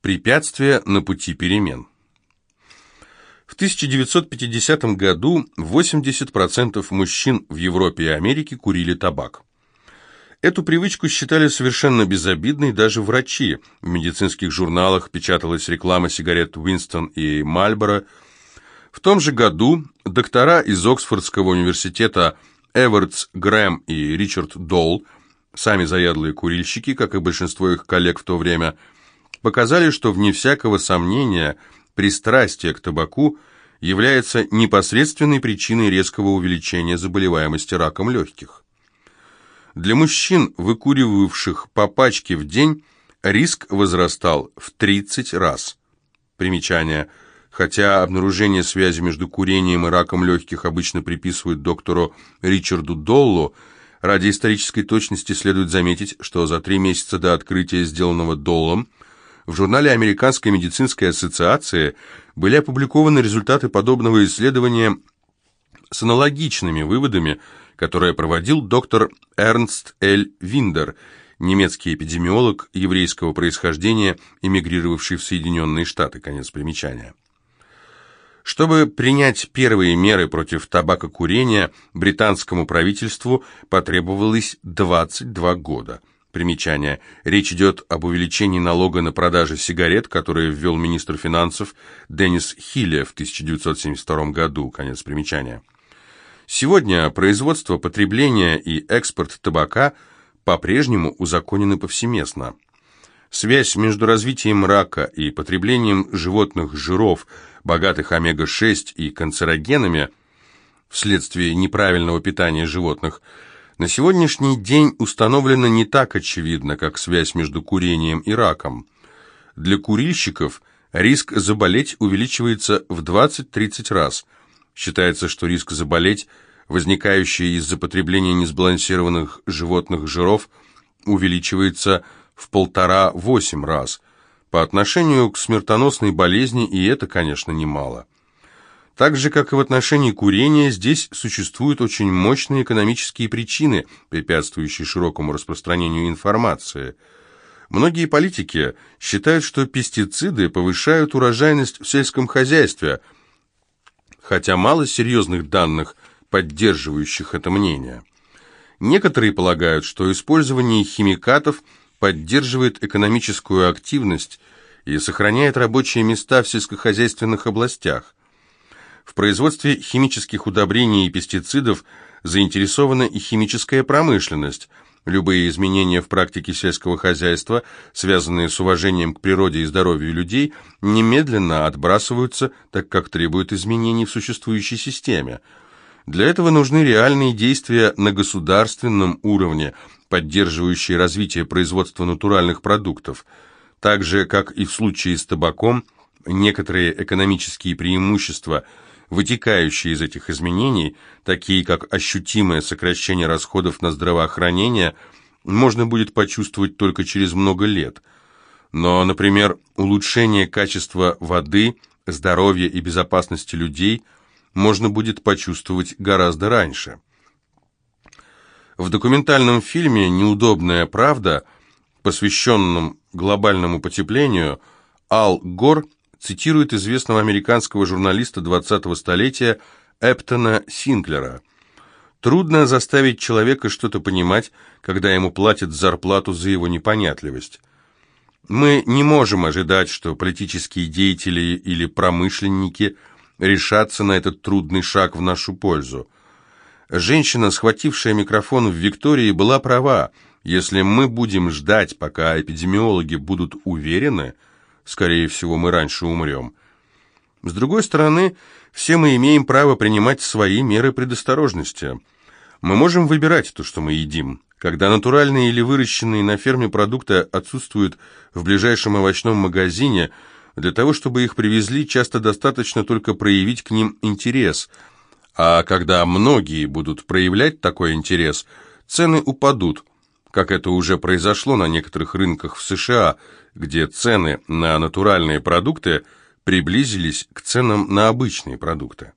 Препятствия на пути перемен. В 1950 году 80% мужчин в Европе и Америке курили табак. Эту привычку считали совершенно безобидной даже врачи. В медицинских журналах печаталась реклама сигарет Уинстон и Мальборо. В том же году доктора из Оксфордского университета Эвертс Грэм и Ричард Долл, сами заядлые курильщики, как и большинство их коллег в то время, показали, что вне всякого сомнения пристрастие к табаку является непосредственной причиной резкого увеличения заболеваемости раком легких. Для мужчин, выкуривавших по пачке в день, риск возрастал в 30 раз. Примечание. Хотя обнаружение связи между курением и раком легких обычно приписывают доктору Ричарду Доллу, ради исторической точности следует заметить, что за три месяца до открытия, сделанного Доллом, в журнале Американской медицинской ассоциации были опубликованы результаты подобного исследования с аналогичными выводами, которое проводил доктор Эрнст Эль Виндер, немецкий эпидемиолог еврейского происхождения, эмигрировавший в Соединенные Штаты. Конец примечания. Чтобы принять первые меры против табакокурения, британскому правительству потребовалось 22 года. Примечание. Речь идет об увеличении налога на продажи сигарет, которое ввел министр финансов Деннис Хилле в 1972 году. Конец примечания. Сегодня производство, потребление и экспорт табака по-прежнему узаконены повсеместно. Связь между развитием рака и потреблением животных жиров, богатых омега-6 и канцерогенами вследствие неправильного питания животных, на сегодняшний день установлена не так очевидно, как связь между курением и раком. Для курильщиков риск заболеть увеличивается в 20-30 раз – Считается, что риск заболеть, возникающий из-за потребления несбалансированных животных жиров, увеличивается в полтора-восемь раз. По отношению к смертоносной болезни и это, конечно, немало. Так же, как и в отношении курения, здесь существуют очень мощные экономические причины, препятствующие широкому распространению информации. Многие политики считают, что пестициды повышают урожайность в сельском хозяйстве – хотя мало серьезных данных, поддерживающих это мнение. Некоторые полагают, что использование химикатов поддерживает экономическую активность и сохраняет рабочие места в сельскохозяйственных областях. В производстве химических удобрений и пестицидов заинтересована и химическая промышленность – Любые изменения в практике сельского хозяйства, связанные с уважением к природе и здоровью людей, немедленно отбрасываются, так как требуют изменений в существующей системе. Для этого нужны реальные действия на государственном уровне, поддерживающие развитие производства натуральных продуктов. Так же, как и в случае с табаком, некоторые экономические преимущества – вытекающие из этих изменений, такие как ощутимое сокращение расходов на здравоохранение, можно будет почувствовать только через много лет. Но, например, улучшение качества воды, здоровья и безопасности людей можно будет почувствовать гораздо раньше. В документальном фильме «Неудобная правда», посвященном глобальному потеплению, Ал Гор – цитирует известного американского журналиста 20-го столетия Эптона Синклера. «Трудно заставить человека что-то понимать, когда ему платят зарплату за его непонятливость. Мы не можем ожидать, что политические деятели или промышленники решатся на этот трудный шаг в нашу пользу. Женщина, схватившая микрофон в Виктории, была права. Если мы будем ждать, пока эпидемиологи будут уверены – скорее всего, мы раньше умрем. С другой стороны, все мы имеем право принимать свои меры предосторожности. Мы можем выбирать то, что мы едим. Когда натуральные или выращенные на ферме продукты отсутствуют в ближайшем овощном магазине, для того, чтобы их привезли, часто достаточно только проявить к ним интерес. А когда многие будут проявлять такой интерес, цены упадут, как это уже произошло на некоторых рынках в США – где цены на натуральные продукты приблизились к ценам на обычные продукты.